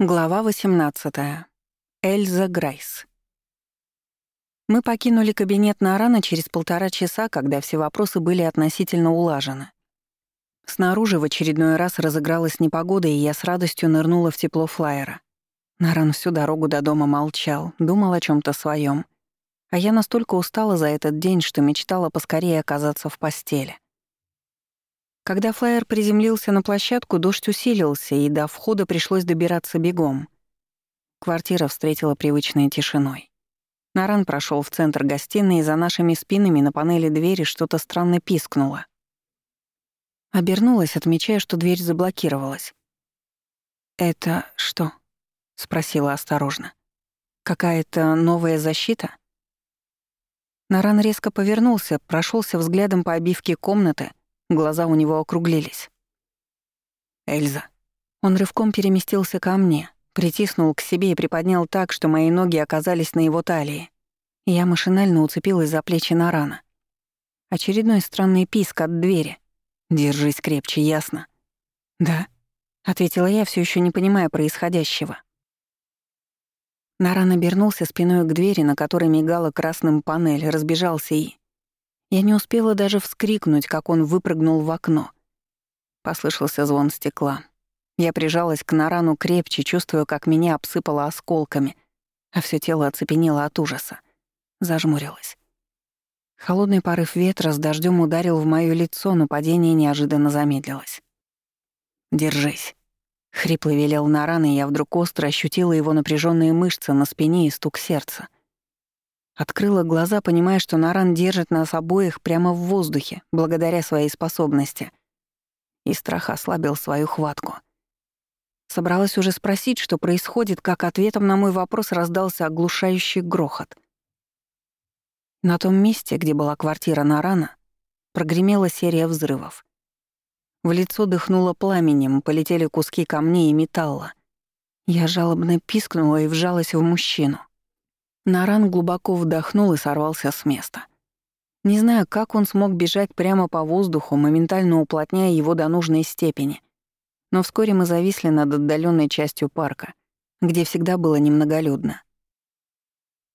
Глава 18. Эльза Грайс. Мы покинули кабинет Нарана через полтора часа, когда все вопросы были относительно улажены. Снаружи в очередной раз разыгралась непогода, и я с радостью нырнула в тепло флайера. Наран всю дорогу до дома молчал, думал о чем то своем, А я настолько устала за этот день, что мечтала поскорее оказаться в постели. Когда флайер приземлился на площадку, дождь усилился, и до входа пришлось добираться бегом. Квартира встретила привычной тишиной. Наран прошел в центр гостиной, и за нашими спинами на панели двери что-то странно пискнуло. Обернулась, отмечая, что дверь заблокировалась. «Это что?» — спросила осторожно. «Какая-то новая защита?» Наран резко повернулся, прошелся взглядом по обивке комнаты — Глаза у него округлились. «Эльза». Он рывком переместился ко мне, притиснул к себе и приподнял так, что мои ноги оказались на его талии. Я машинально уцепилась за плечи Нарана. Очередной странный писк от двери. «Держись крепче, ясно?» «Да», — ответила я, все еще не понимая происходящего. Наран обернулся спиной к двери, на которой мигала красным панель, разбежался и... Я не успела даже вскрикнуть, как он выпрыгнул в окно. Послышался звон стекла. Я прижалась к Нарану крепче, чувствуя, как меня обсыпало осколками, а все тело оцепенело от ужаса. Зажмурилась. Холодный порыв ветра с дождем ударил в моё лицо, но падение неожиданно замедлилось. «Держись», — хрипло велел Наран, и я вдруг остро ощутила его напряженные мышцы на спине и стук сердца. Открыла глаза, понимая, что Наран держит нас обоих прямо в воздухе, благодаря своей способности. И страх ослабил свою хватку. Собралась уже спросить, что происходит, как ответом на мой вопрос раздался оглушающий грохот. На том месте, где была квартира Нарана, прогремела серия взрывов. В лицо дыхнуло пламенем, полетели куски камней и металла. Я жалобно пискнула и вжалась в мужчину — Наран глубоко вдохнул и сорвался с места. Не знаю, как он смог бежать прямо по воздуху, моментально уплотняя его до нужной степени. Но вскоре мы зависли над отдаленной частью парка, где всегда было немноголюдно.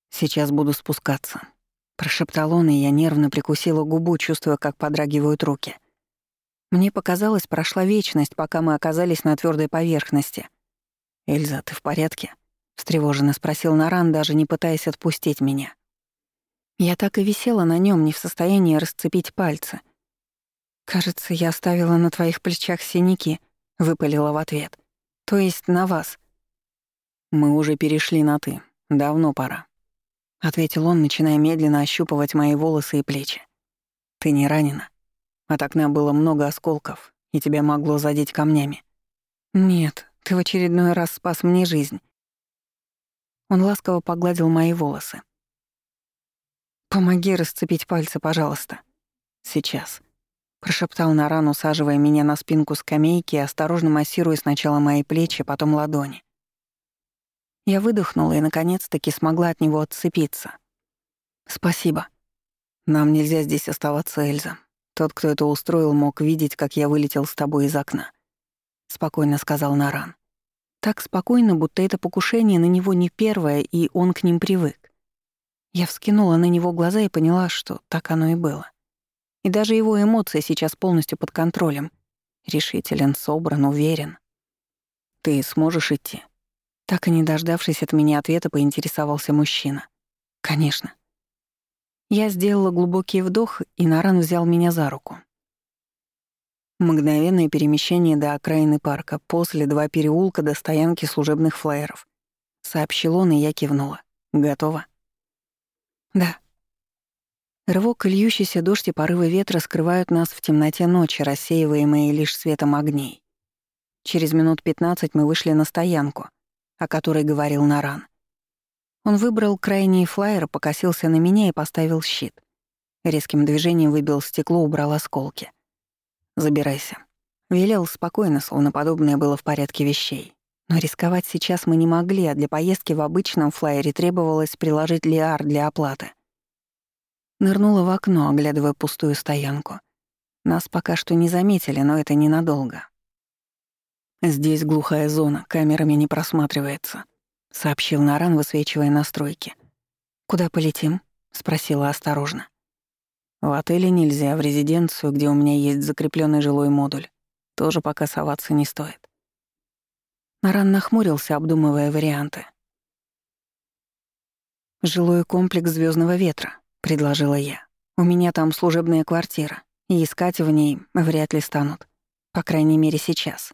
«Сейчас буду спускаться», — прошептал он, и я нервно прикусила губу, чувствуя, как подрагивают руки. Мне показалось, прошла вечность, пока мы оказались на твердой поверхности. «Эльза, ты в порядке?» Встревоженно спросил Наран, даже не пытаясь отпустить меня. Я так и висела на нем, не в состоянии расцепить пальцы. «Кажется, я оставила на твоих плечах синяки», — выпалила в ответ. «То есть на вас». «Мы уже перешли на «ты». Давно пора», — ответил он, начиная медленно ощупывать мои волосы и плечи. «Ты не ранена? От окна было много осколков, и тебя могло задеть камнями». «Нет, ты в очередной раз спас мне жизнь. Он ласково погладил мои волосы. «Помоги расцепить пальцы, пожалуйста». «Сейчас», — прошептал Наран, усаживая меня на спинку скамейки и осторожно массируя сначала мои плечи, потом ладони. Я выдохнула и, наконец-таки, смогла от него отцепиться. «Спасибо. Нам нельзя здесь оставаться, Эльза. Тот, кто это устроил, мог видеть, как я вылетел с тобой из окна», — спокойно сказал Наран. Так спокойно, будто это покушение на него не первое, и он к ним привык. Я вскинула на него глаза и поняла, что так оно и было. И даже его эмоции сейчас полностью под контролем. Решителен, собран, уверен. «Ты сможешь идти?» Так и не дождавшись от меня ответа, поинтересовался мужчина. «Конечно». Я сделала глубокий вдох, и Наран взял меня за руку. Мгновенное перемещение до окраины парка, после два переулка до стоянки служебных флайеров. Сообщил он, и я кивнула. Готово? Да. Рывок и льющийся дождь и порывы ветра скрывают нас в темноте ночи, рассеиваемые лишь светом огней. Через минут пятнадцать мы вышли на стоянку, о которой говорил Наран. Он выбрал крайний флайер, покосился на меня и поставил щит. Резким движением выбил стекло, убрал осколки — Забирайся. Велел спокойно, словно подобное было в порядке вещей. Но рисковать сейчас мы не могли, а для поездки в обычном флайере требовалось приложить лиар для оплаты. Нырнула в окно, оглядывая пустую стоянку. Нас пока что не заметили, но это ненадолго. «Здесь глухая зона, камерами не просматривается», — сообщил Наран, высвечивая настройки. «Куда полетим?» — спросила осторожно. «В отеле нельзя, в резиденцию, где у меня есть закрепленный жилой модуль. Тоже пока соваться не стоит». Наран нахмурился, обдумывая варианты. «Жилой комплекс звездного ветра», — предложила я. «У меня там служебная квартира, и искать в ней вряд ли станут. По крайней мере, сейчас».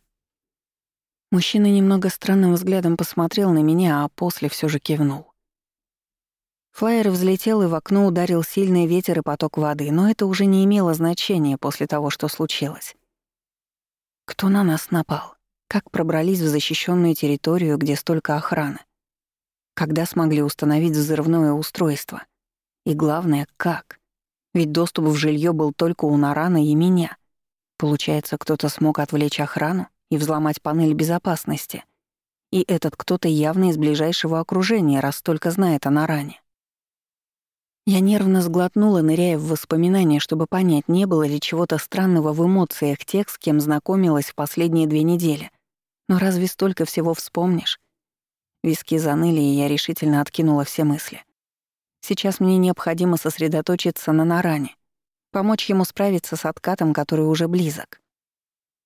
Мужчина немного странным взглядом посмотрел на меня, а после все же кивнул. Флайер взлетел, и в окно ударил сильный ветер и поток воды, но это уже не имело значения после того, что случилось. Кто на нас напал? Как пробрались в защищенную территорию, где столько охраны? Когда смогли установить взрывное устройство? И главное, как? Ведь доступ в жилье был только у Нарана и меня. Получается, кто-то смог отвлечь охрану? и взломать панель безопасности. И этот кто-то явно из ближайшего окружения, раз только знает о Наране. Я нервно сглотнула, ныряя в воспоминания, чтобы понять, не было ли чего-то странного в эмоциях тех, с кем знакомилась в последние две недели. Но разве столько всего вспомнишь? Виски заныли, и я решительно откинула все мысли. Сейчас мне необходимо сосредоточиться на Наране, помочь ему справиться с откатом, который уже близок.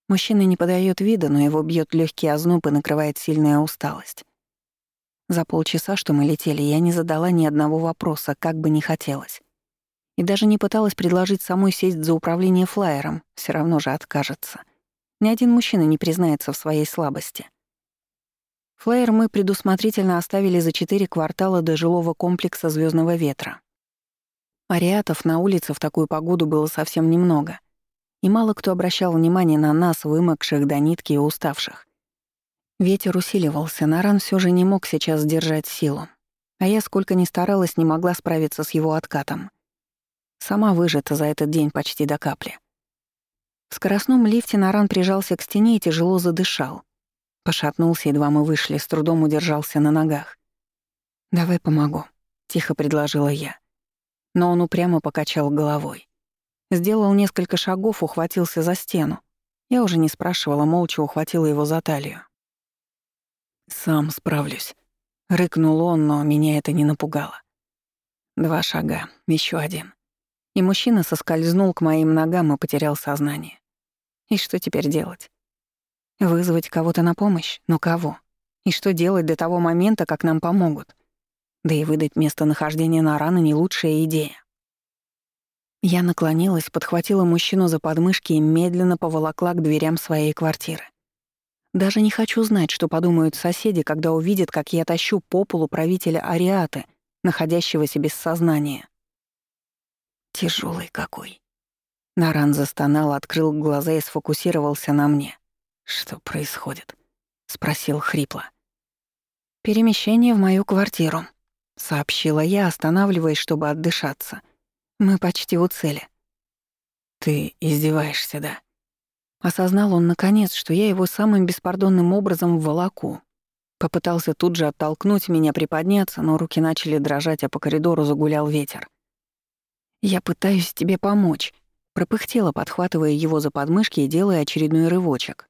Мужчина не подает вида, но его бьет легкий озноб и накрывает сильная усталость. За полчаса, что мы летели, я не задала ни одного вопроса, как бы ни хотелось. И даже не пыталась предложить самой сесть за управление флайером, все равно же откажется. Ни один мужчина не признается в своей слабости. Флайер мы предусмотрительно оставили за четыре квартала до жилого комплекса Звездного ветра. Ариатов на улице в такую погоду было совсем немного — и мало кто обращал внимание на нас, вымокших до нитки и уставших. Ветер усиливался, Наран все же не мог сейчас сдержать силу. А я, сколько ни старалась, не могла справиться с его откатом. Сама выжата за этот день почти до капли. В скоростном лифте Наран прижался к стене и тяжело задышал. Пошатнулся, едва мы вышли, с трудом удержался на ногах. «Давай помогу», — тихо предложила я. Но он упрямо покачал головой. Сделал несколько шагов, ухватился за стену. Я уже не спрашивала, молча ухватила его за талию. «Сам справлюсь», — рыкнул он, но меня это не напугало. Два шага, еще один. И мужчина соскользнул к моим ногам и потерял сознание. И что теперь делать? Вызвать кого-то на помощь? Но кого? И что делать до того момента, как нам помогут? Да и выдать местонахождение на раны не лучшая идея. Я наклонилась, подхватила мужчину за подмышки и медленно поволокла к дверям своей квартиры. Даже не хочу знать, что подумают соседи, когда увидят, как я тащу по полу правителя Ариаты, находящегося без сознания. Тяжелый какой. Наран застонал, открыл глаза и сфокусировался на мне. «Что происходит?» — спросил хрипло. «Перемещение в мою квартиру», — сообщила я, останавливаясь, чтобы отдышаться — мы почти у цели. Ты издеваешься, да? Осознал он наконец, что я его самым беспардонным образом волоку. Попытался тут же оттолкнуть меня, приподняться, но руки начали дрожать, а по коридору загулял ветер. «Я пытаюсь тебе помочь», — пропыхтела, подхватывая его за подмышки и делая очередной рывочек.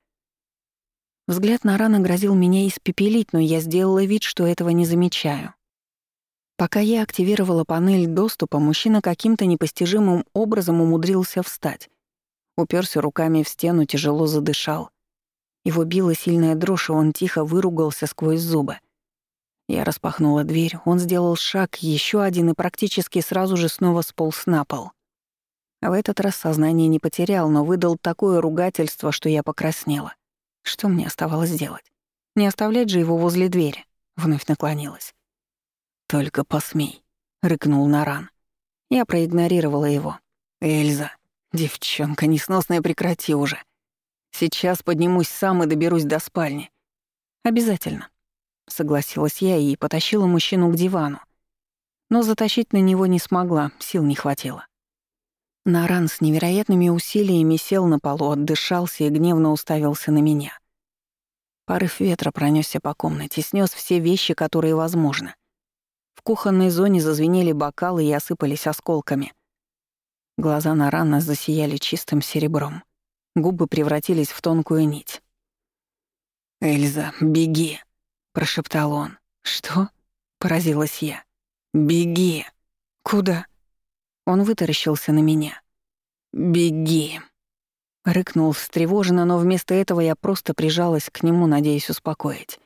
Взгляд на рано грозил меня испепелить, но я сделала вид, что этого не замечаю. Пока я активировала панель доступа, мужчина каким-то непостижимым образом умудрился встать. Уперся руками в стену, тяжело задышал. Его била сильная дрожь, и он тихо выругался сквозь зубы. Я распахнула дверь, он сделал шаг, еще один и практически сразу же снова сполз на пол. В этот раз сознание не потерял, но выдал такое ругательство, что я покраснела. Что мне оставалось делать? Не оставлять же его возле двери. Вновь наклонилась. «Только посмей», — рыкнул Наран. Я проигнорировала его. «Эльза, девчонка несносная, прекрати уже. Сейчас поднимусь сам и доберусь до спальни». «Обязательно», — согласилась я и потащила мужчину к дивану. Но затащить на него не смогла, сил не хватило. Наран с невероятными усилиями сел на полу, отдышался и гневно уставился на меня. Порыв ветра пронесся по комнате, снес все вещи, которые возможно. В кухонной зоне зазвенели бокалы и осыпались осколками. Глаза Нарана засияли чистым серебром. Губы превратились в тонкую нить. «Эльза, беги!» — прошептал он. «Что?» — поразилась я. «Беги!» «Куда?» Он вытаращился на меня. «Беги!» Рыкнул встревоженно, но вместо этого я просто прижалась к нему, надеясь успокоить.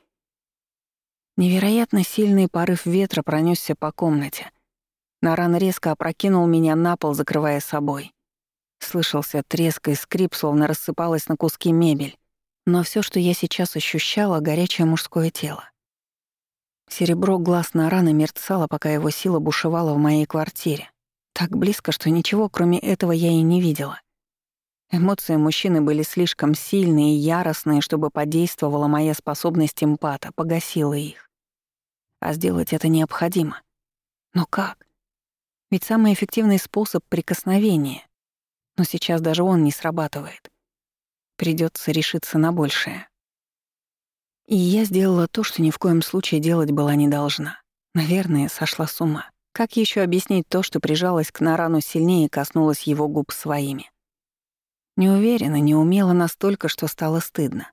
Невероятно сильный порыв ветра пронесся по комнате. Наран резко опрокинул меня на пол, закрывая собой. Слышался треск и скрип, словно рассыпалась на куски мебель. Но все, что я сейчас ощущала, — горячее мужское тело. Серебро глаз Нарана мерцало, пока его сила бушевала в моей квартире. Так близко, что ничего, кроме этого, я и не видела. Эмоции мужчины были слишком сильные и яростные, чтобы подействовала моя способность эмпата, погасила их. А сделать это необходимо. Но как? Ведь самый эффективный способ — прикосновение но сейчас даже он не срабатывает. Придется решиться на большее. И я сделала то, что ни в коем случае делать была не должна. Наверное, сошла с ума. Как еще объяснить то, что прижалась к Нарану сильнее и коснулась его губ своими? Не уверена, не умела настолько, что стало стыдно.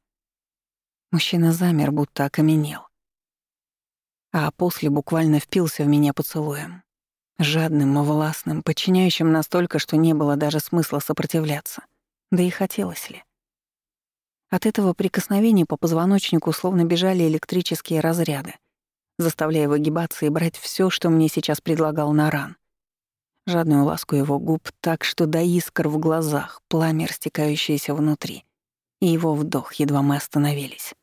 Мужчина замер, будто окаменел. А после буквально впился в меня поцелуем. Жадным и властным, подчиняющим настолько, что не было даже смысла сопротивляться. Да и хотелось ли. От этого прикосновения по позвоночнику словно бежали электрические разряды, заставляя выгибаться и брать все, что мне сейчас предлагал Наран. Жадную ласку его губ так, что до искр в глазах, пламя, растекающееся внутри, и его вдох, едва мы остановились.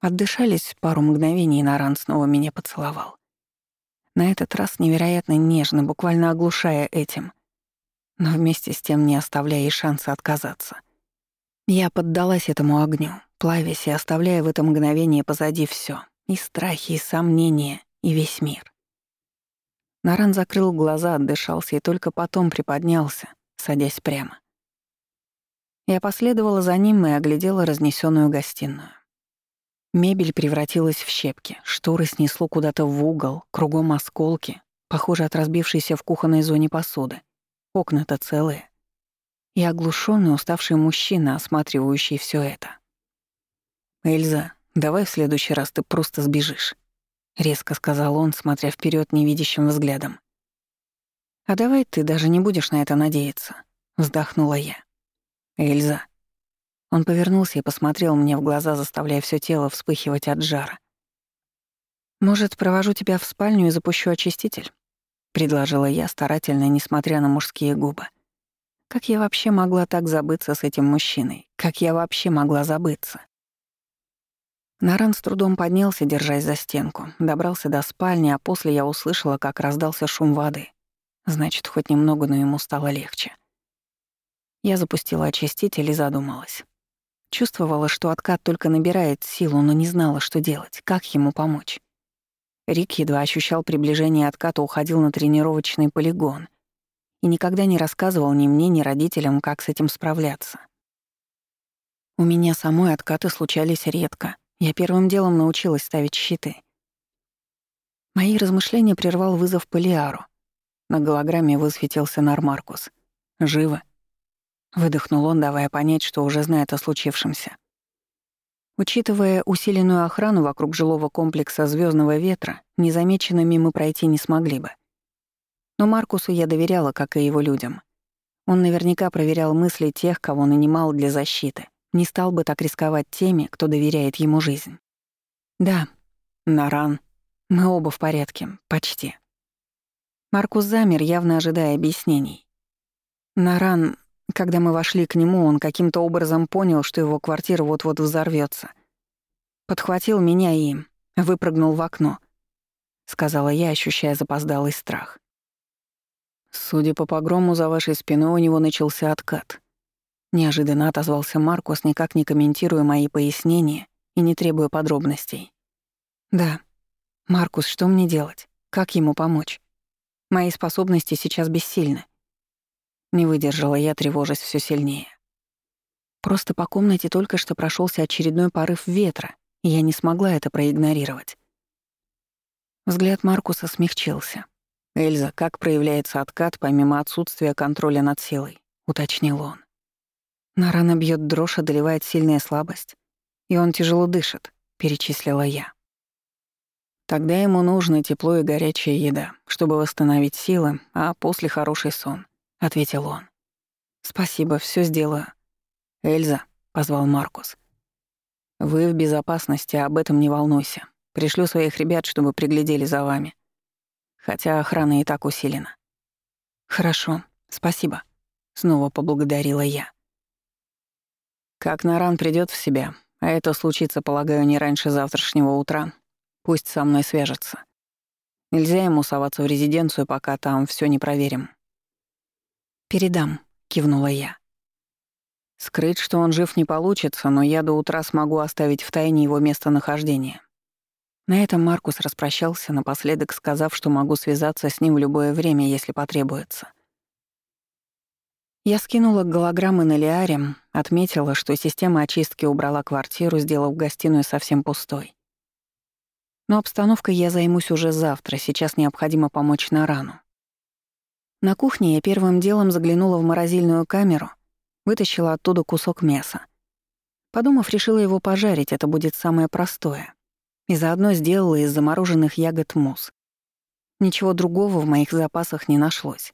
Отдышались пару мгновений, и Наран снова меня поцеловал. На этот раз невероятно нежно, буквально оглушая этим. Но вместе с тем не оставляя и шанса отказаться. Я поддалась этому огню, плавясь и оставляя в это мгновение позади все: И страхи, и сомнения, и весь мир. Наран закрыл глаза, отдышался и только потом приподнялся, садясь прямо. Я последовала за ним и оглядела разнесенную гостиную. Мебель превратилась в щепки, шторы снесло куда-то в угол, кругом осколки, похоже от разбившейся в кухонной зоне посуды. Окна-то целые. И оглушенный, уставший мужчина, осматривающий все это. «Эльза, давай в следующий раз ты просто сбежишь», — резко сказал он, смотря вперед невидящим взглядом. «А давай ты даже не будешь на это надеяться», — вздохнула я. «Эльза», он повернулся и посмотрел мне в глаза, заставляя все тело вспыхивать от жара. «Может, провожу тебя в спальню и запущу очиститель?» — предложила я, старательно, несмотря на мужские губы. Как я вообще могла так забыться с этим мужчиной? Как я вообще могла забыться? Наран с трудом поднялся, держась за стенку, добрался до спальни, а после я услышала, как раздался шум воды. Значит, хоть немного, но ему стало легче. Я запустила очиститель и задумалась. Чувствовала, что откат только набирает силу, но не знала, что делать, как ему помочь. Рик едва ощущал приближение отката, уходил на тренировочный полигон и никогда не рассказывал ни мне, ни родителям, как с этим справляться. У меня самой откаты случались редко. Я первым делом научилась ставить щиты. Мои размышления прервал вызов Полиару. На голограмме высветился Нармаркус. «Живо», Выдохнул он, давая понять, что уже знает о случившемся. Учитывая усиленную охрану вокруг жилого комплекса Звездного ветра, незамеченными мы пройти не смогли бы. Но Маркусу я доверяла, как и его людям. Он наверняка проверял мысли тех, кого нанимал для защиты. Не стал бы так рисковать теми, кто доверяет ему жизнь. Да, Наран. Мы оба в порядке, почти. Маркус замер, явно ожидая объяснений. Наран, когда мы вошли к нему, он каким-то образом понял, что его квартира вот-вот взорвется. Подхватил меня и выпрыгнул в окно, сказала я, ощущая запоздалый страх. Судя по погрому за вашей спиной, у него начался откат. Неожиданно отозвался Маркус, никак не комментируя мои пояснения и не требуя подробностей. Да. Маркус, что мне делать? Как ему помочь? Мои способности сейчас бессильны. Не выдержала я, тревожась все сильнее. Просто по комнате только что прошелся очередной порыв ветра, и я не смогла это проигнорировать. Взгляд Маркуса смягчился. «Эльза, как проявляется откат помимо отсутствия контроля над силой?» — уточнил он. На рано бьет дрожь, одолевает сильная слабость. и он тяжело дышит», — перечислила я. Тогда ему нужно тепло и горячая еда, чтобы восстановить силы, а после хороший сон, ответил он. Спасибо, все сделаю. Эльза, позвал Маркус. Вы в безопасности, об этом не волнуйся. Пришлю своих ребят, чтобы приглядели за вами. Хотя охрана и так усилена. Хорошо, спасибо, снова поблагодарила я. Как Наран придет в себя, а это случится, полагаю, не раньше завтрашнего утра, Пусть со мной свяжется. Нельзя ему соваться в резиденцию, пока там все не проверим. «Передам», — кивнула я. Скрыть, что он жив, не получится, но я до утра смогу оставить в тайне его местонахождение. На этом Маркус распрощался, напоследок сказав, что могу связаться с ним в любое время, если потребуется. Я скинула голограммы на Лиаре, отметила, что система очистки убрала квартиру, сделав гостиную совсем пустой. Но обстановкой я займусь уже завтра, сейчас необходимо помочь на рану. На кухне я первым делом заглянула в морозильную камеру, вытащила оттуда кусок мяса. Подумав, решила его пожарить, это будет самое простое. И заодно сделала из замороженных ягод мусс. Ничего другого в моих запасах не нашлось.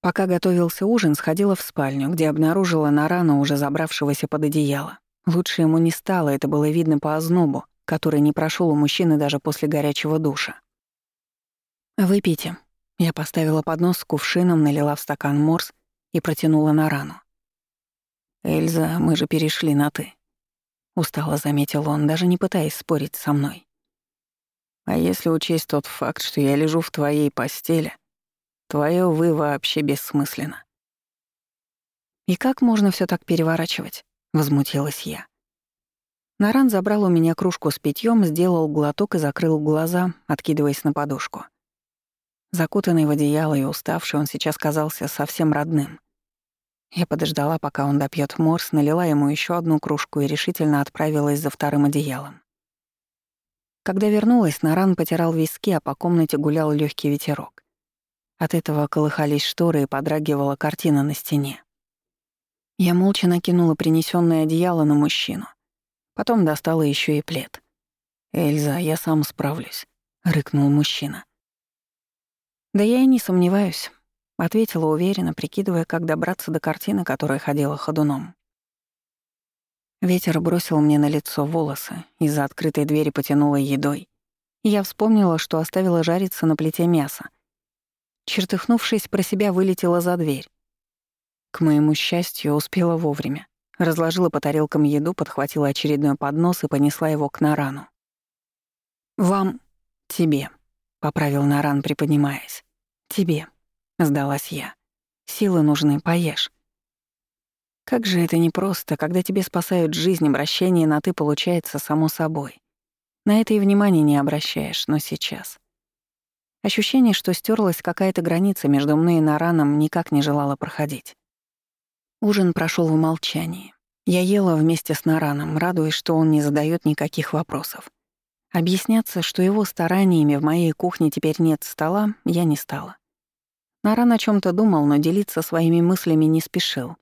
Пока готовился ужин, сходила в спальню, где обнаружила Нарана, уже забравшегося под одеяло. Лучше ему не стало, это было видно по ознобу, который не прошел у мужчины даже после горячего душа. «Выпейте». Я поставила поднос с кувшином, налила в стакан морс и протянула на рану. «Эльза, мы же перешли на «ты». Устало заметил он, даже не пытаясь спорить со мной. «А если учесть тот факт, что я лежу в твоей постели, твое «вы» вообще бессмысленно». «И как можно все так переворачивать?» — возмутилась я. Наран забрал у меня кружку с питьем, сделал глоток и закрыл глаза, откидываясь на подушку. Закутанный в одеяло и уставший, он сейчас казался совсем родным. Я подождала, пока он допьет морс, налила ему еще одну кружку и решительно отправилась за вторым одеялом. Когда вернулась, Наран потирал виски, а по комнате гулял легкий ветерок. От этого колыхались шторы и подрагивала картина на стене. Я молча накинула принесенное одеяло на мужчину. Потом достала еще и плед. «Эльза, я сам справлюсь», — рыкнул мужчина. «Да я и не сомневаюсь», — ответила уверенно, прикидывая, как добраться до картины, которая ходила ходуном. Ветер бросил мне на лицо волосы, из-за открытой двери потянуло едой. И я вспомнила, что оставила жариться на плите мясо. Чертыхнувшись, про себя вылетела за дверь. К моему счастью, успела вовремя. Разложила по тарелкам еду, подхватила очередной поднос и понесла его к Нарану. «Вам... тебе», — поправил Наран, приподнимаясь. «Тебе», — сдалась я. «Силы нужны, поешь». Как же это непросто, когда тебе спасают жизнь, обращение на «ты» получается само собой. На это и внимания не обращаешь, но сейчас. Ощущение, что стерлась какая-то граница между мной и Нараном, никак не желала проходить. Ужин прошел в молчании. Я ела вместе с Нараном, радуясь, что он не задает никаких вопросов. Объясняться, что его стараниями в моей кухне теперь нет стола, я не стала. Наран о чем то думал, но делиться своими мыслями не спешил.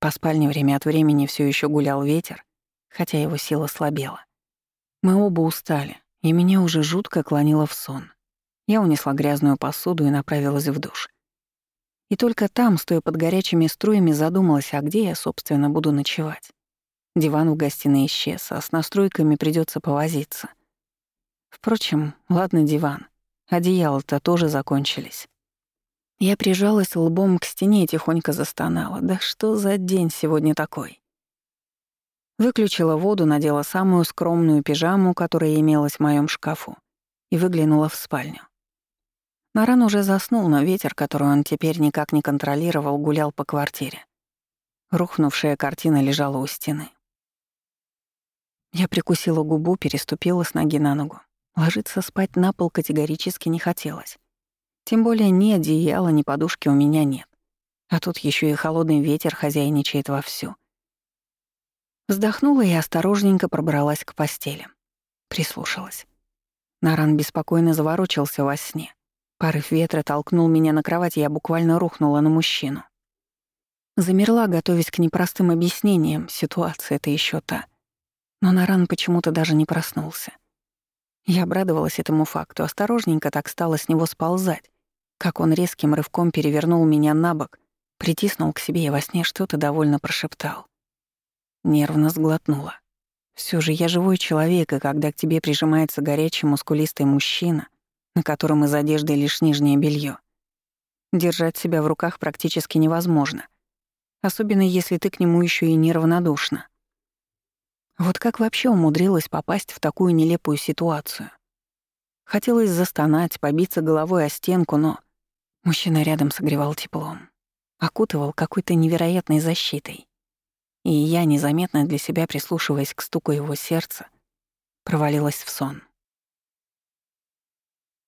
По спальне время от времени все еще гулял ветер, хотя его сила слабела. Мы оба устали, и меня уже жутко клонило в сон. Я унесла грязную посуду и направилась в душ. И только там, стоя под горячими струями, задумалась, а где я, собственно, буду ночевать. Диван в гостиной исчез, а с настройками придется повозиться. Впрочем, ладно диван. Одеяла-то тоже закончились. Я прижалась лбом к стене и тихонько застонала. Да что за день сегодня такой? Выключила воду, надела самую скромную пижаму, которая имелась в моем шкафу, и выглянула в спальню. Маран уже заснул, но ветер, который он теперь никак не контролировал, гулял по квартире. Рухнувшая картина лежала у стены. Я прикусила губу, переступила с ноги на ногу. Ложиться спать на пол категорически не хотелось. Тем более ни одеяла, ни подушки у меня нет. А тут еще и холодный ветер хозяйничает вовсю. Вздохнула и осторожненько пробралась к постели. Прислушалась. Наран беспокойно заворочился во сне. Порыв ветра толкнул меня на кровать, и я буквально рухнула на мужчину. Замерла, готовясь к непростым объяснениям, ситуация это еще та. Но Наран почему-то даже не проснулся. Я обрадовалась этому факту, осторожненько так стала с него сползать, как он резким рывком перевернул меня на бок, притиснул к себе и во сне что-то довольно прошептал. Нервно сглотнула. Все же я живой человек, и когда к тебе прижимается горячий мускулистый мужчина, на котором из одежды лишь нижнее белье, держать себя в руках практически невозможно, особенно если ты к нему еще и неравнодушна. Вот как вообще умудрилась попасть в такую нелепую ситуацию? Хотелось застонать, побиться головой о стенку, но мужчина рядом согревал теплом, окутывал какой-то невероятной защитой. И я, незаметно для себя прислушиваясь к стуку его сердца, провалилась в сон.